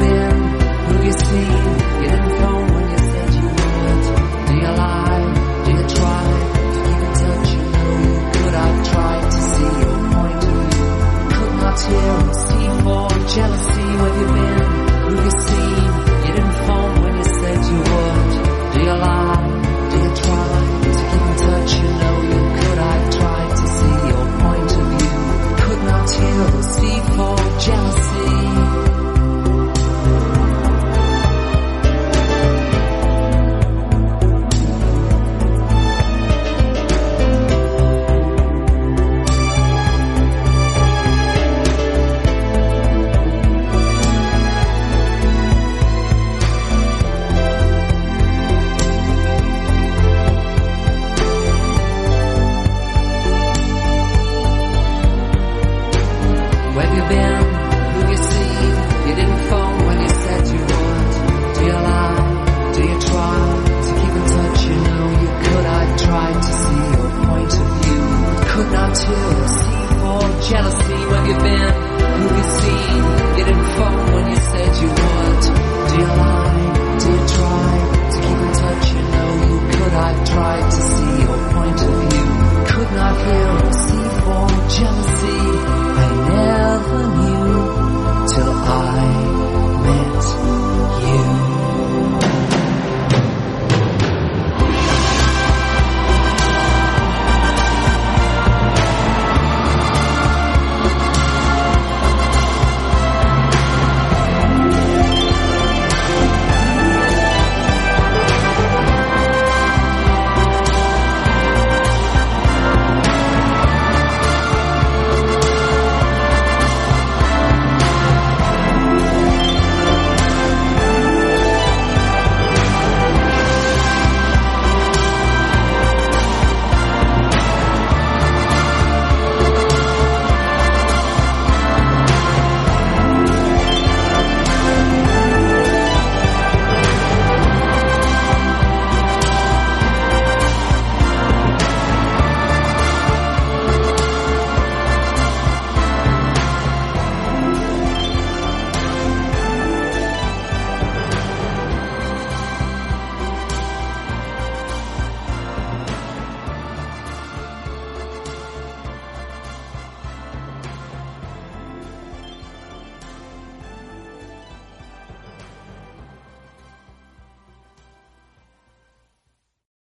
been? Who you seen? You didn't phone when you said you would. Do you lie? Do you try to keep in touch? You know you could. I tried to see your point of view, could not hear. Jealousy. Where you been? Who you seen? You didn't phone when you said you would. Do you lie? Do you try to keep in touch? You know you could. I tried to see your point of view, could not hear. tried to see your point of view, could not hear or see for jealousy.